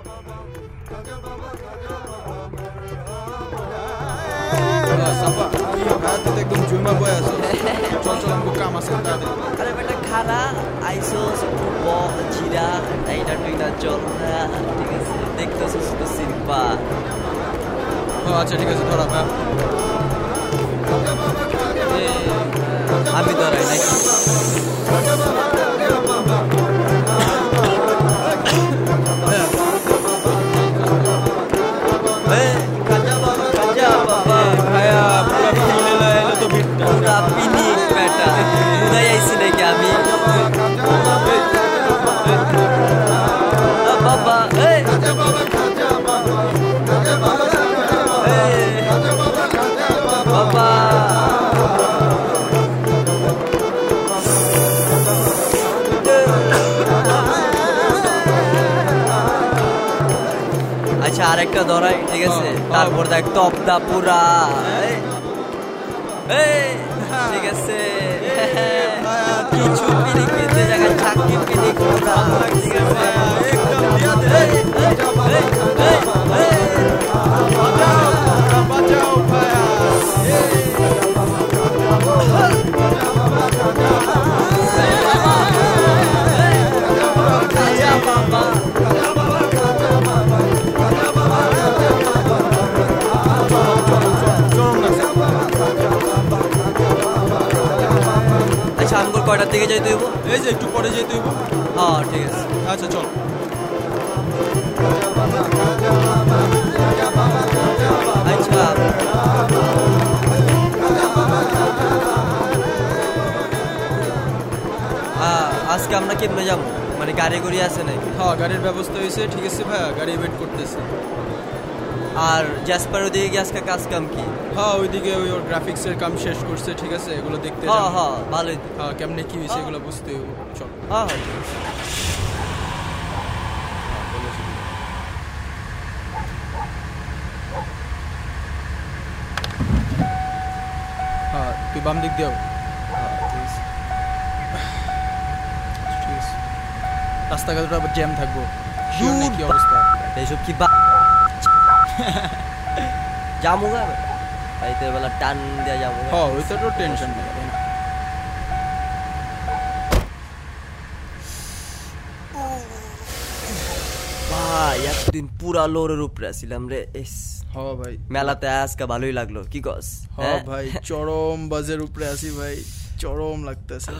अरे बेटा ख ा i ा आइसोस फ ु ट ब পাশে আরেকটা ধরাই ঠিক আছে হ্যাঁ, হ্যাঁ। তারপর দেখ তপদা পুরা ঠিক আছে কিছু যেতে হবে এই যে একটু পরে যেতে হবে हां ঠিক আছে আচ্ছা চল রাজা বাবা রাজা বাবা রাজা বাবা রাজা বাবা বিশ্ব বাবা রাজা বাবা রাজা বাবা হ্যাঁ আজকে আমরা কিবলে যাব মানে গাড়ি গড়ি আছে না হ্যাঁ গাড়ির ব্যবস্থা হইছে ঠিক আছে ভাই গাড়ি ইমেইট করতেছে আর जस পর ওই গে্যাস কা কাজ কম কি হ্যাঁ ওইদিকে ওই ওর গ্রাফিক্সের কাজ শেষ করতে ঠিক আছে এগুলো দেখতে দাও হ্যাঁ হ্যাঁ ভালো হ্যাঁ কেমনে কি বিষয় হ্যাঁ। এগুলো বুঝতে चलो हां हां আর তুই বাম দিক দিও হ্যাঁ প্লিজ আস্তে আস্তে গড়টা বজে আমি থাকবো কি অবস্থা এইসব কি বাদ বেলা টান যাবো হ্যাঁ তো টেনশন নেই ভাই একদিন পুরা লোরের উপরে রে এস ভাই মেলাতে আজকে ভালোই লাগলো কি কস ভাই চরম বাজের উপরে আসি ভাই চরম লাগতেছে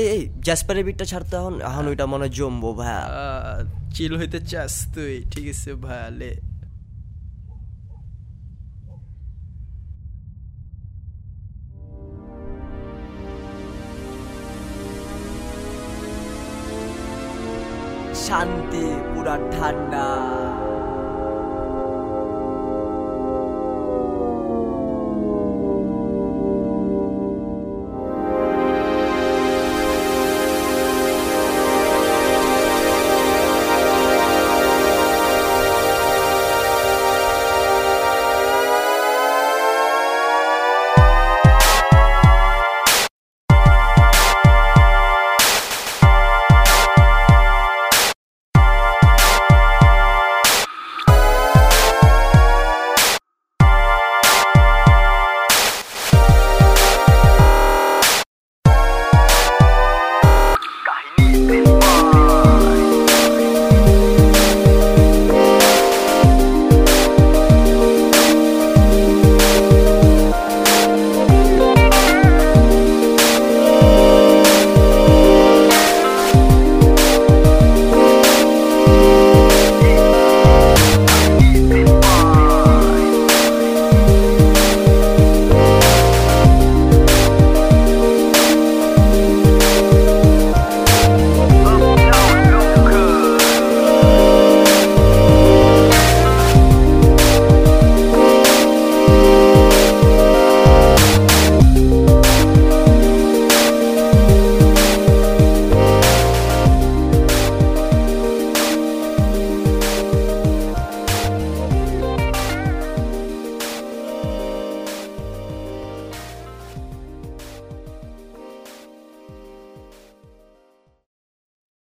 এই এই জাসপারে বিটটা ছাড়তে এখন এখন ওইটা মনে জমবো ভাই চিল হইতে চাস তুই ঠিক আছে ভাই শান্তি পুরা ঠান্ডা